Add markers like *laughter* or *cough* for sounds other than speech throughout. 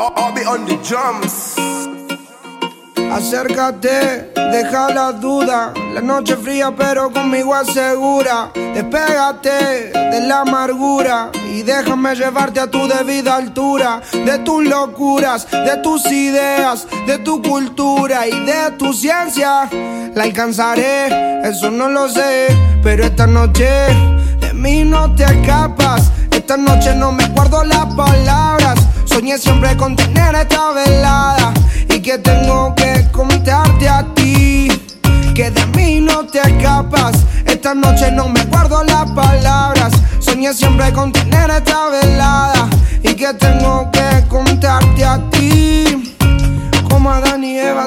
I'll be on the drums. Acércate, deja la duda. La noche fría, pero conmigo asegura. Despégate de la amargura y déjame llevarte a tu debida altura. De tus locuras, de tus ideas, de tu cultura y de tu ciencia. La alcanzaré, eso no lo sé. Pero esta noche de mí no te escapas. Esta noche no me guardo las palabras. Soñé siempre con tener esta velada y que tengo que contarte a ti que de mí no te escapas. Esta noche no me guardo las palabras. Soñé siempre con tener esta velada y que tengo que contarte a ti.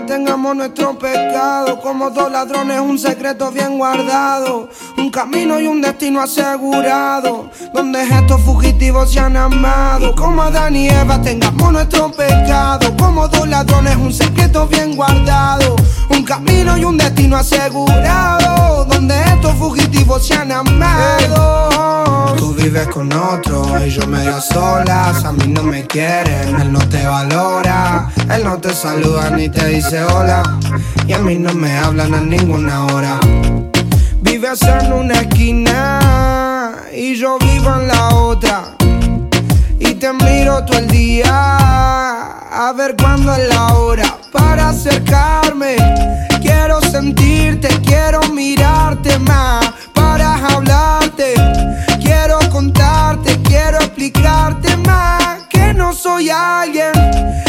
Tengamos nuestro pecado. Como dos ladrones, un secreto bien guardado. Un camino y un destino asegurado. Donde estos fugitivos se han amado. Como Adán y Eva tengamos nuestro pecado. Como dos ladrones, un secreto bien guardado. Un camino y un destino asegurado. Donde estos fugitivos se han amado. Tú vives con otro y yo medio solas. A mí no me quieren, él no te valora. Él no te saluda ni te dice hola. Y a mí no me hablan a ninguna hora. Vives en una esquina y yo vivo en la otra. Y te miro todo el día a ver cuándo es la hora para acercarme. Quiero sentirte, quiero mirarte más para hablarte. Quiero contarte, quiero explicarte más que no soy alguien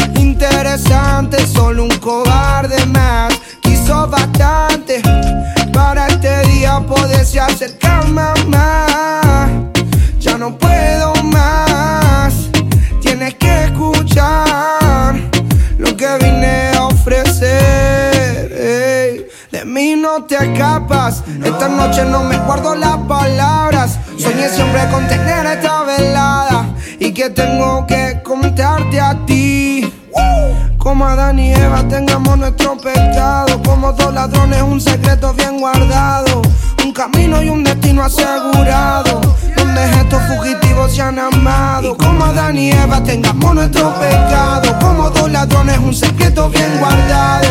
interesante, solo un cobarde más. Quiso bastante para este día poderse acercar más. Ya no puedo más, tienes que escuchar lo que vine a ofrecer. De mí no te escapas, esta noche no me guardo las palabras. Soñé siempre con tener esta velada y que tengo que contarte a ti. Como Adán y Eva tengamos nuestro pecado. Como dos ladrones, un secreto bien guardado. Un camino y un destino asegurado. Donde estos fugitivos se han amado. Como Adán y Eva tengamos nuestro pecado. Como dos ladrones, un secreto bien guardado.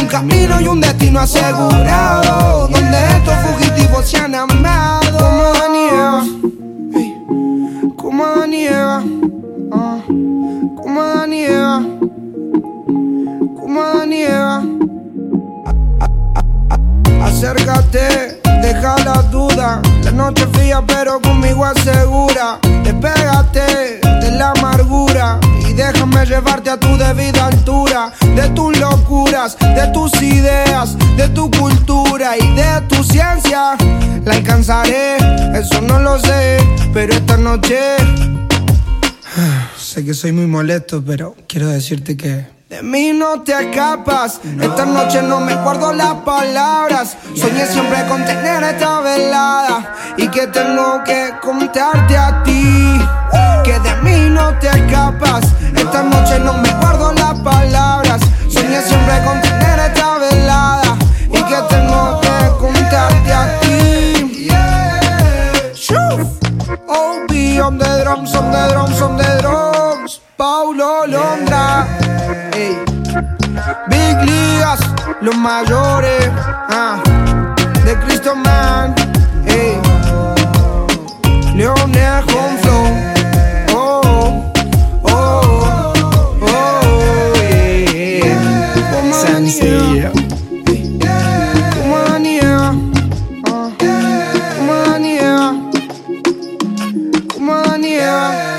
Un camino y un destino asegurado. Donde estos Acércate, deja la duda. La noche fría, pero conmigo asegura. Despégate de la amargura y déjame llevarte a tu debida altura. De tus locuras, de tus ideas, de tu cultura y de tu ciencia. La alcanzaré, eso no lo sé, pero esta noche. *sighs* Sé que soy muy molesto, pero quiero decirte que de mí no te escapas. Esta noche no me guardo las palabras. Soñé siempre con tener esta velada y que tengo que contarte a ti. Que de mí no te escapas. Esta noche no me guardo las palabras. Soñé siempre con tener esta velada y que tengo que contarte a ti. Shuf. OB on the drums, on the drums, on the drums. Paulo Londra. los mayores ah, de Cristo Man, eh. ey. Con flow, oh, oh, oh, oh, oh yeah. Woman.